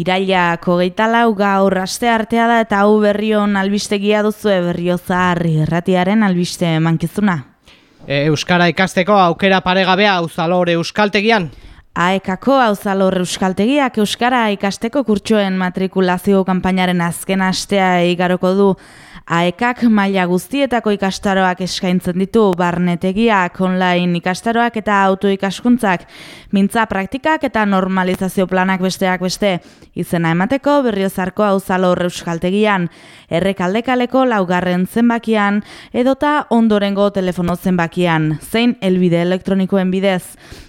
Irailak hogeita lau gaur aste artea da eta hau berrion albistegia duzu berrio zahar erratiaren albiste mankizuna. E, Euskara ikasteko aukera paregabea auzalore euskaltegian. Aekako auzalor euskaltegiak Euskara ikasteko kurtsoen matrikulazio kanpainaren azken astea igaroko du Aekak maila guztietako ikastaroak eskaintzen ditu barnetegiak, online ikastaroak eta autoikaskuntzak, mintza praktikak eta normalizazio planak besteak beste. Izena emateko berriozarko auzalo euskaltegian, errekaldekaleko laugarren zenbakian, edota ondorengo telefono zenbakian, zein elbide elektronikoen bidez.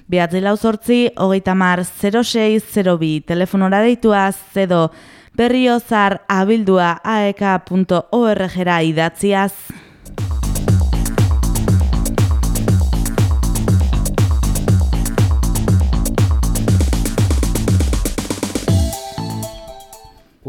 Behatzi lau sortzi, hogeita mar 0602 telefonora deituaz, edo berriozar abildua aek.org idatziaz.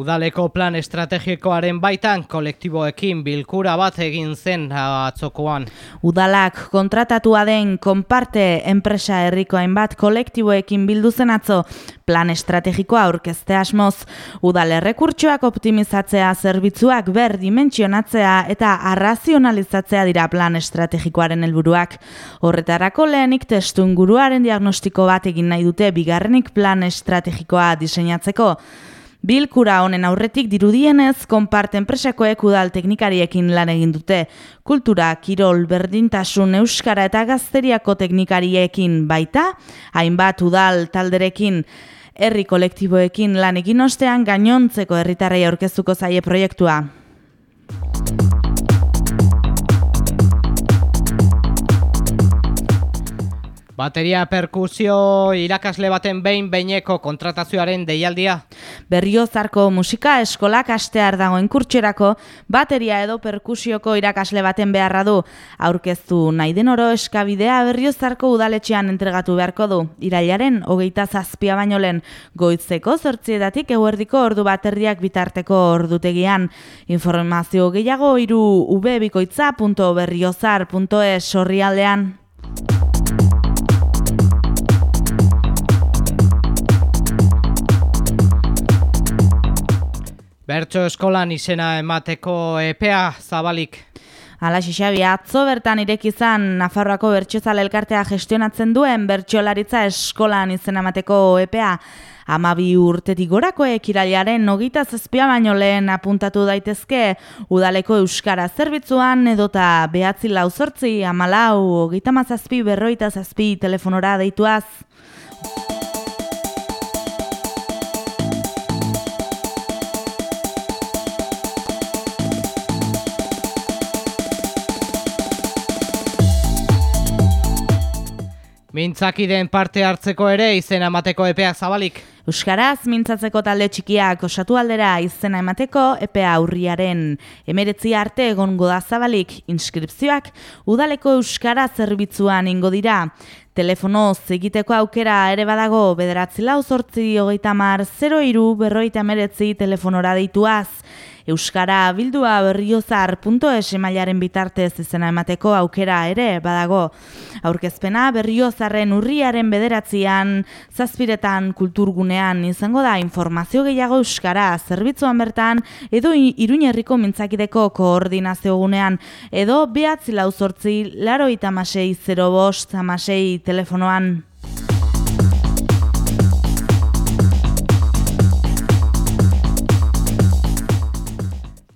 Udaleko plan estrategikoaren baitan kolektiboekin bilkura bat egin zen atzokoan. Udalak kontratatua den konparte enpresa herriko hainbat kolektiboekin bildu zen atzo plan estrategikoa aurkezte asmoz. Udal errekurtsoak optimizatzea zerbitzuak ber dimentsionatzea eta arrazionalizatzea dira plan estrategikoaren helburuak. Horretarako lehenik testu inguruaren diagnostiko bat egin nahi dute bigarrenik plan estrategikoa diseinatzeko. Bilkura honen aurretik dirudienez, konparte enpresakoek udal teknikariekin lan egin dute. Kultura, kirol, berdintasun, euskara eta gazteriako teknikariekin baita, hainbat udal talderekin, herri kolektiboekin lan egin ostean gainontzeko herritarrei aurkeztuko zaie proiektua. Bateria perkusio irakasle baten behin beineko kontratazioaren deialdia. Berriozarko musika eskolak astear dagoen kurtxerako bateria edo perkusioko irakasle baten beharra du. Aurkeztu nahi den oro eskabidea berriozarko udaletxean entregatu beharko du. Irailaren hogeita zazpia baino lehen goitzeko zortziedatik eguerdiko ordu baterriak bitarteko ordutegian. Informazio gehiago iru ubebikoitza.berriozar.es horri Bertso eskolan izena emateko epea zabalik. Ala xixabi, atzo bertan irekizan Nafarroako bertxozal elkartea gestionatzen duen bertxolaritza eskolan izena emateko epea. Amabi urtetik gorako ekirailaren nogita zazpia baino lehen apuntatu daitezke udaleko euskara zerbitzuan edota behatzi lau zortzi amalau ogita mazazpi berroita zazpi telefonora deituaz. Mintzakideen parte hartzeko ere izena emateko epeak zabalik. Euskaraz mintzatzeko talde txikiak osatu aldera izena emateko epea aurriaren emeretzi arte egongo da zabalik inskripzioak udaleko Euskara zerbitzuan ingo dira. Telefono egiteko aukera ere badago bederatzi lau zortzi hogeita mar 0 iru berroita emeretzi telefonora deituaz. Euskara bildua berriozar.es emailaren bitartez izena emateko aukera ere badago. Aurkezpena berriozarren urriaren bederatzean, zazpiretan kulturgunean izango da informazio gehiago Euskara zerbitzuan bertan edo iruñerriko mintzakideko koordinazio gunean edo behatzi lauzortzi laro itamasei 0 bost amasei telefonoan.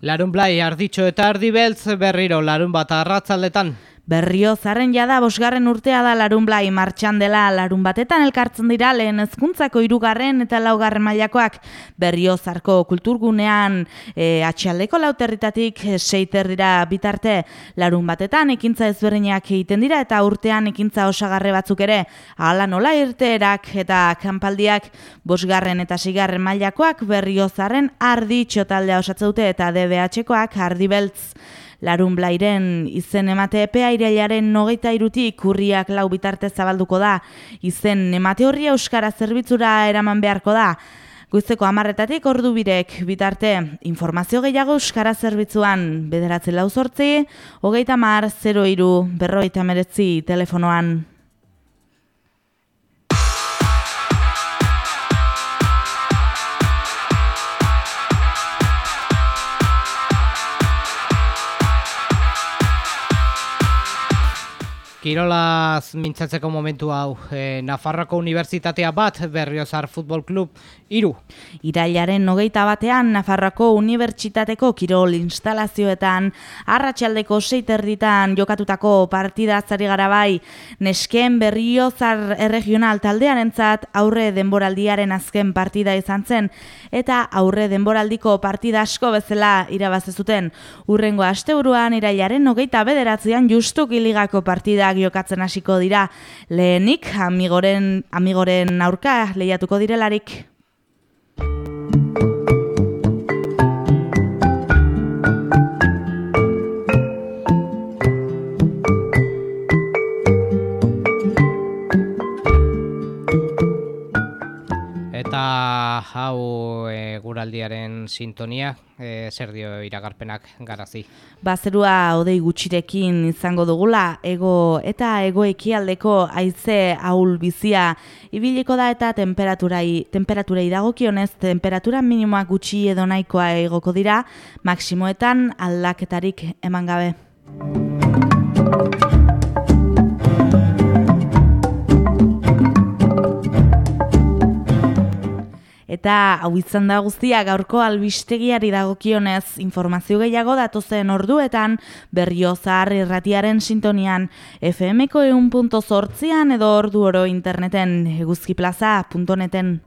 Larun blai, arditxo eta ardibeltz berriro larun bat arratzaldetan. Berrio zarren jada bosgarren urtea da larun blai martxan dela larun batetan elkartzen dira lehen ezkuntzako irugarren eta laugarren mailakoak. Berrio zarko kulturgunean e, atxaldeko lauterritatik e, seiter dira bitarte. Larun batetan ekintza ezberdinak egiten dira eta urtean ekintza osagarre batzuk ere. Ala nola irteerak eta kanpaldiak bosgarren eta sigarren mailakoak berrio zarren ardi txotaldea osatzeute eta DBH-koak ardi beltz larun blairen izen emate epea irailaren nogeita irutik kurriak lau bitarte zabalduko da. Izen emate horri euskara zerbitzura eraman beharko da. Guizeko amarretatik ordu birek bitarte informazio gehiago euskara zerbitzuan bederatzi lau sortzi, hogeita mar, 0 iru, berroita meretzi telefonoan. Kirolaz mintzatzeko momentu hau, e, Nafarroko Unibertsitatea bat Berriozar Futbol Klub iru. Irailaren nogeita batean Nafarroko Unibertsitateko Kirol instalazioetan arratsaldeko seiterditan jokatutako partida zari gara bai nesken Berriozar erregional taldean entzat aurre denboraldiaren azken partida izan zen eta aurre denboraldiko partida asko bezala irabazezuten. Urrengo asteburuan irailaren nogeita bederatzean justu giligako partidak jokatzen hasiko dira lehenik amigoren amigoren aurka lehiatuko direlarik. Eta hau e, guraldiaren sintonia, e, zer dio iragarpenak garazi? Bazerua odei gutxirekin izango dugula, ego eta ego ekialdeko haize ahul bizia ibiliko da eta temperaturai, temperaturai dagokionez, temperatura minimoak gutxi edo nahikoa egoko dira, maksimoetan aldaketarik eman gabe. Eta hau izan da guztia gaurko albistegiari dagokionez informazio gehiago datozen orduetan berriozar irratiaren sintonian FMko eun punto edo ordu oro interneten eguzkiplaza.neten.